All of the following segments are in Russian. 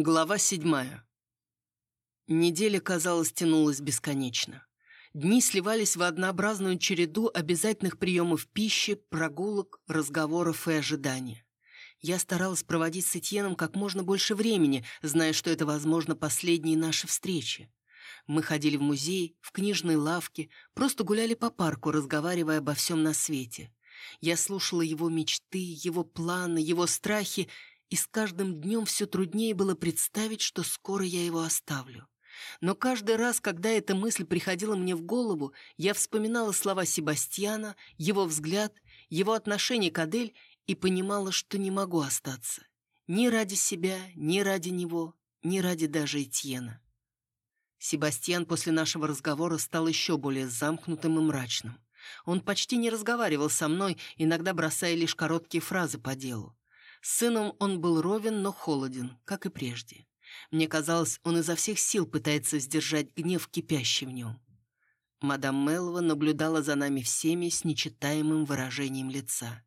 Глава седьмая. Неделя, казалось, тянулась бесконечно. Дни сливались в однообразную череду обязательных приемов пищи, прогулок, разговоров и ожидания. Я старалась проводить с Этьеном как можно больше времени, зная, что это, возможно, последние наши встречи. Мы ходили в музей, в книжные лавки, просто гуляли по парку, разговаривая обо всем на свете. Я слушала его мечты, его планы, его страхи и с каждым днем все труднее было представить, что скоро я его оставлю. Но каждый раз, когда эта мысль приходила мне в голову, я вспоминала слова Себастьяна, его взгляд, его отношение к Адель и понимала, что не могу остаться. Ни ради себя, ни ради него, ни ради даже Этьена. Себастьян после нашего разговора стал еще более замкнутым и мрачным. Он почти не разговаривал со мной, иногда бросая лишь короткие фразы по делу. С сыном он был ровен, но холоден, как и прежде. Мне казалось, он изо всех сил пытается сдержать гнев, кипящий в нем. Мадам Мелва наблюдала за нами всеми с нечитаемым выражением лица.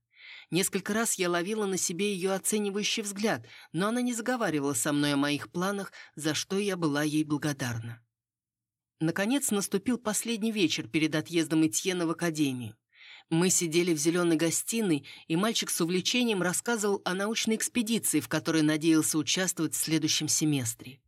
Несколько раз я ловила на себе ее оценивающий взгляд, но она не заговаривала со мной о моих планах, за что я была ей благодарна. Наконец наступил последний вечер перед отъездом Этьена в академию. Мы сидели в зеленой гостиной, и мальчик с увлечением рассказывал о научной экспедиции, в которой надеялся участвовать в следующем семестре.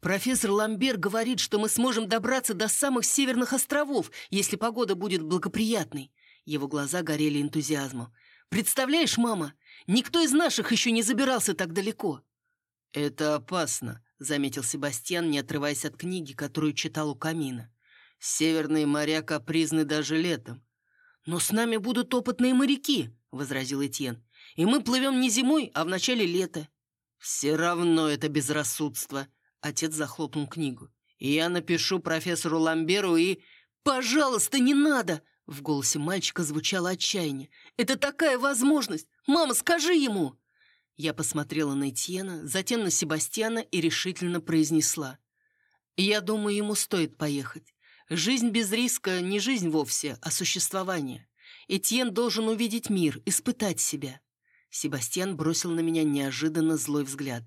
«Профессор Ламбер говорит, что мы сможем добраться до самых северных островов, если погода будет благоприятной». Его глаза горели энтузиазмом. «Представляешь, мама, никто из наших еще не забирался так далеко». «Это опасно», — заметил Себастьян, не отрываясь от книги, которую читал у камина. «Северные моря капризны даже летом. «Но с нами будут опытные моряки», — возразил Этьен. «И мы плывем не зимой, а в начале лета». «Все равно это безрассудство», — отец захлопнул книгу. «И я напишу профессору Ламберу и...» «Пожалуйста, не надо!» В голосе мальчика звучало отчаяние. «Это такая возможность! Мама, скажи ему!» Я посмотрела на Этьена, затем на Себастьяна и решительно произнесла. «Я думаю, ему стоит поехать. Жизнь без риска не жизнь вовсе, а существование. Этьен должен увидеть мир, испытать себя. Себастьян бросил на меня неожиданно злой взгляд.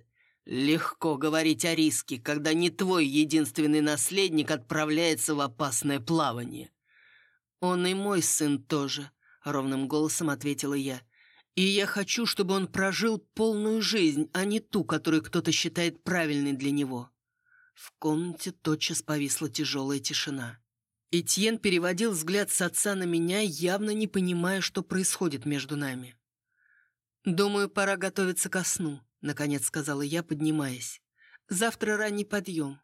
«Легко говорить о риске, когда не твой единственный наследник отправляется в опасное плавание». «Он и мой сын тоже», — ровным голосом ответила я. «И я хочу, чтобы он прожил полную жизнь, а не ту, которую кто-то считает правильной для него». В комнате тотчас повисла тяжелая тишина. Этьен переводил взгляд с отца на меня, явно не понимая, что происходит между нами. «Думаю, пора готовиться ко сну», — наконец сказала я, поднимаясь. «Завтра ранний подъем».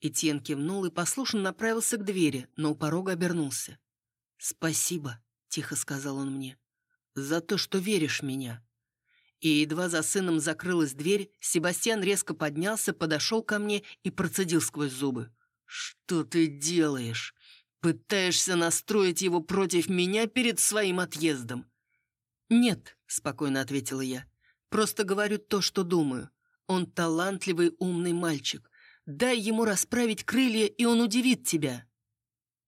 Этьен кивнул и послушно направился к двери, но у порога обернулся. «Спасибо», — тихо сказал он мне, — «за то, что веришь в меня и едва за сыном закрылась дверь, Себастьян резко поднялся, подошел ко мне и процедил сквозь зубы. «Что ты делаешь? Пытаешься настроить его против меня перед своим отъездом?» «Нет», — спокойно ответила я. «Просто говорю то, что думаю. Он талантливый, умный мальчик. Дай ему расправить крылья, и он удивит тебя».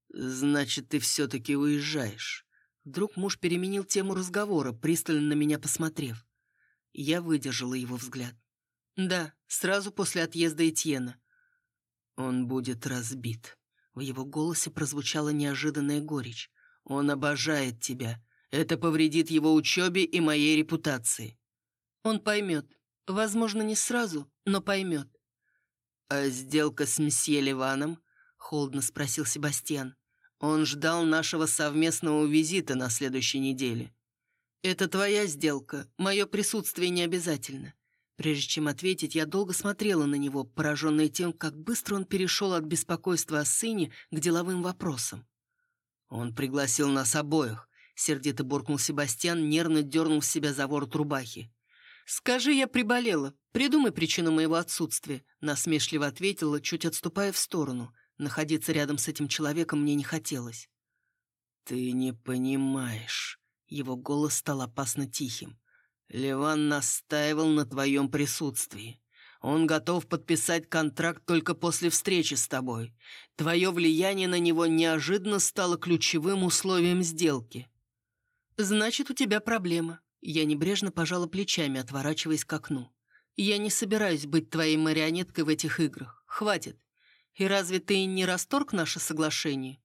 «Значит, ты все-таки уезжаешь». Вдруг муж переменил тему разговора, пристально на меня посмотрев. Я выдержала его взгляд. «Да, сразу после отъезда Этьена». «Он будет разбит». В его голосе прозвучала неожиданная горечь. «Он обожает тебя. Это повредит его учебе и моей репутации». «Он поймет. Возможно, не сразу, но поймет». «А сделка с месье Ливаном?» — холодно спросил Себастьян. «Он ждал нашего совместного визита на следующей неделе. «Это твоя сделка. Мое присутствие не обязательно». Прежде чем ответить, я долго смотрела на него, пораженная тем, как быстро он перешел от беспокойства о сыне к деловым вопросам. «Он пригласил нас обоих», — сердито буркнул Себастьян, нервно дернул себя за ворот рубахи. «Скажи, я приболела. Придумай причину моего отсутствия», — насмешливо ответила, чуть отступая в сторону. Находиться рядом с этим человеком мне не хотелось. «Ты не понимаешь», его голос стал опасно тихим. «Ливан настаивал на твоем присутствии. Он готов подписать контракт только после встречи с тобой. Твое влияние на него неожиданно стало ключевым условием сделки». «Значит, у тебя проблема». Я небрежно пожала плечами, отворачиваясь к окну. Я не собираюсь быть твоей марионеткой в этих играх. Хватит. И разве ты не расторг наше соглашение?»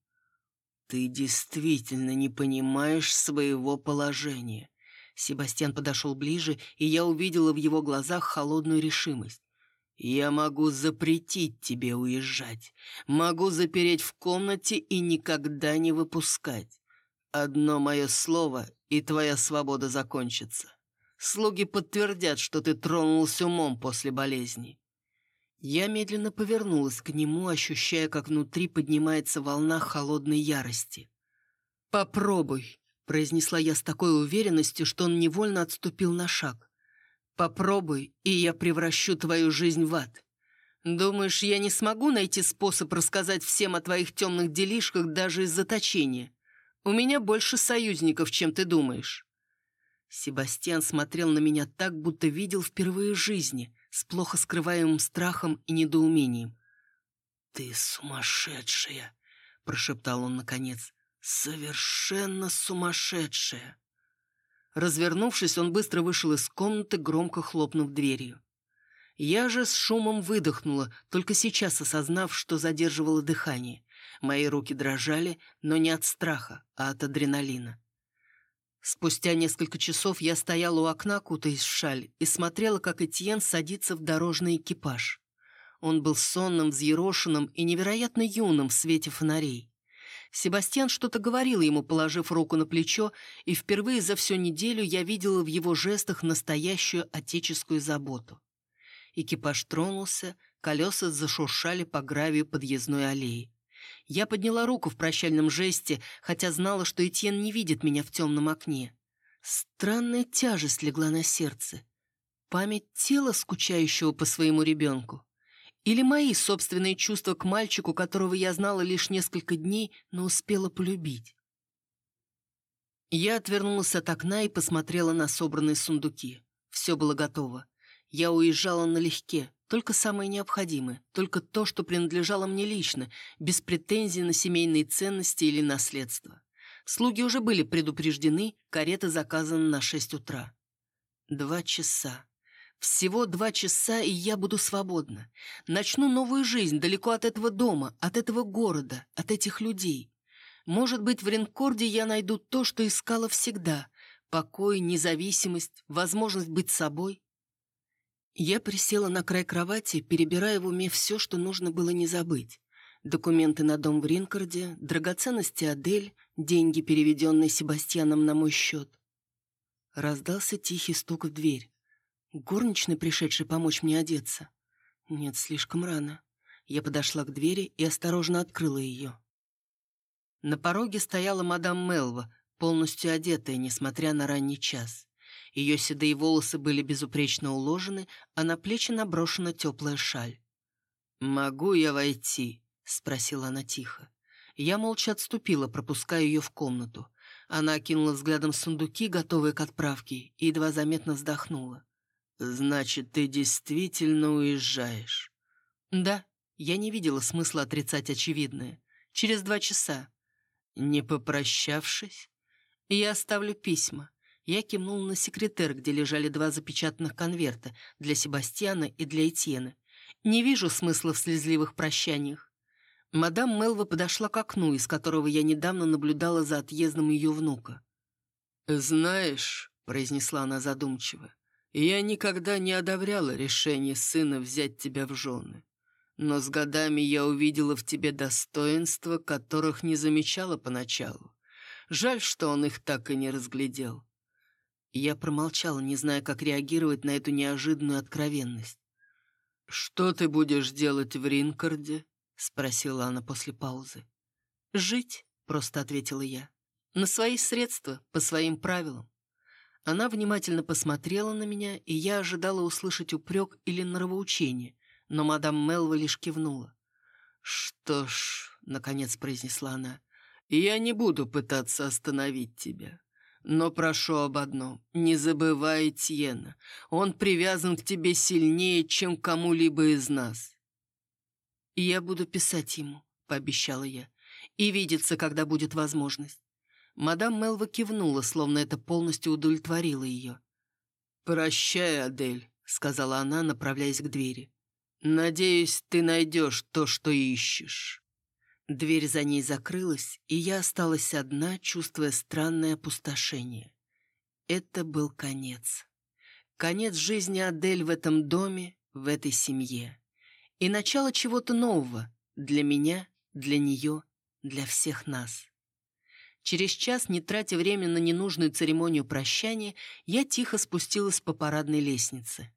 «Ты действительно не понимаешь своего положения». Себастьян подошел ближе, и я увидела в его глазах холодную решимость. «Я могу запретить тебе уезжать, могу запереть в комнате и никогда не выпускать. Одно мое слово, и твоя свобода закончится. Слуги подтвердят, что ты тронулся умом после болезни». Я медленно повернулась к нему, ощущая, как внутри поднимается волна холодной ярости. «Попробуй», — произнесла я с такой уверенностью, что он невольно отступил на шаг. Попробуй, и я превращу твою жизнь в ад. Думаешь, я не смогу найти способ рассказать всем о твоих темных делишках даже из заточения? У меня больше союзников, чем ты думаешь». Себастьян смотрел на меня так, будто видел впервые в жизни, с плохо скрываемым страхом и недоумением. «Ты сумасшедшая!» — прошептал он наконец. «Совершенно сумасшедшая!» Развернувшись, он быстро вышел из комнаты, громко хлопнув дверью. Я же с шумом выдохнула, только сейчас осознав, что задерживало дыхание. Мои руки дрожали, но не от страха, а от адреналина. Спустя несколько часов я стояла у окна, кутаясь в шаль, и смотрела, как Этьен садится в дорожный экипаж. Он был сонным, взъерошенным и невероятно юным в свете фонарей. Себастьян что-то говорил ему, положив руку на плечо, и впервые за всю неделю я видела в его жестах настоящую отеческую заботу. Экипаж тронулся, колеса зашуршали по гравию подъездной аллеи. Я подняла руку в прощальном жесте, хотя знала, что Этьен не видит меня в темном окне. Странная тяжесть легла на сердце. Память тела, скучающего по своему ребенку. Или мои собственные чувства к мальчику, которого я знала лишь несколько дней, но успела полюбить? Я отвернулась от окна и посмотрела на собранные сундуки. Все было готово. Я уезжала налегке, только самое необходимое, только то, что принадлежало мне лично, без претензий на семейные ценности или наследство. Слуги уже были предупреждены, карета заказана на шесть утра. Два часа. Всего два часа, и я буду свободна. Начну новую жизнь далеко от этого дома, от этого города, от этих людей. Может быть, в Ренкорде я найду то, что искала всегда. Покой, независимость, возможность быть собой. Я присела на край кровати, перебирая в уме все, что нужно было не забыть. Документы на дом в Ринкарде, драгоценности Адель, деньги, переведенные Себастьяном на мой счет. Раздался тихий стук в дверь. Горничный, пришедший помочь мне одеться? Нет, слишком рано. Я подошла к двери и осторожно открыла ее. На пороге стояла мадам Мелва, полностью одетая, несмотря на ранний час. Ее седые волосы были безупречно уложены, а на плечи наброшена теплая шаль. «Могу я войти?» — спросила она тихо. Я молча отступила, пропуская ее в комнату. Она окинула взглядом сундуки, готовые к отправке, и едва заметно вздохнула. «Значит, ты действительно уезжаешь?» «Да, я не видела смысла отрицать очевидное. Через два часа». «Не попрощавшись?» «Я оставлю письма». Я кивнул на секретер, где лежали два запечатанных конверта для Себастьяна и для Этьена. Не вижу смысла в слезливых прощаниях. Мадам Мелва подошла к окну, из которого я недавно наблюдала за отъездом ее внука. «Знаешь», — произнесла она задумчиво, я никогда не одобряла решение сына взять тебя в жены. Но с годами я увидела в тебе достоинства, которых не замечала поначалу. Жаль, что он их так и не разглядел. Я промолчала, не зная, как реагировать на эту неожиданную откровенность. «Что ты будешь делать в Ринкарде?» — спросила она после паузы. «Жить», — просто ответила я. «На свои средства, по своим правилам. Она внимательно посмотрела на меня, и я ожидала услышать упрек или нравоучение, но мадам Мелва лишь кивнула. «Что ж», — наконец произнесла она, — «я не буду пытаться остановить тебя. Но прошу об одном, не забывай Тьена. Он привязан к тебе сильнее, чем кому-либо из нас». «Я буду писать ему», — пообещала я, — «и видеться, когда будет возможность. Мадам Мелва кивнула, словно это полностью удовлетворило ее. «Прощай, Адель», — сказала она, направляясь к двери. «Надеюсь, ты найдешь то, что ищешь». Дверь за ней закрылась, и я осталась одна, чувствуя странное опустошение. Это был конец. Конец жизни Адель в этом доме, в этой семье. И начало чего-то нового для меня, для нее, для всех нас. Через час, не тратя время на ненужную церемонию прощания, я тихо спустилась по парадной лестнице.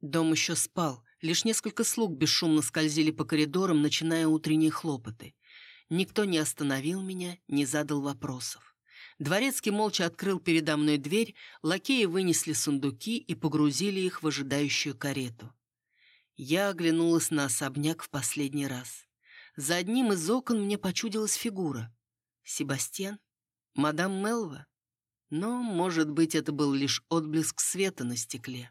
Дом еще спал, лишь несколько слуг бесшумно скользили по коридорам, начиная утренние хлопоты. Никто не остановил меня, не задал вопросов. Дворецкий молча открыл передо мной дверь, лакеи вынесли сундуки и погрузили их в ожидающую карету. Я оглянулась на особняк в последний раз. За одним из окон мне почудилась фигура. Себастьян? Мадам Мелва? Но, может быть, это был лишь отблеск света на стекле.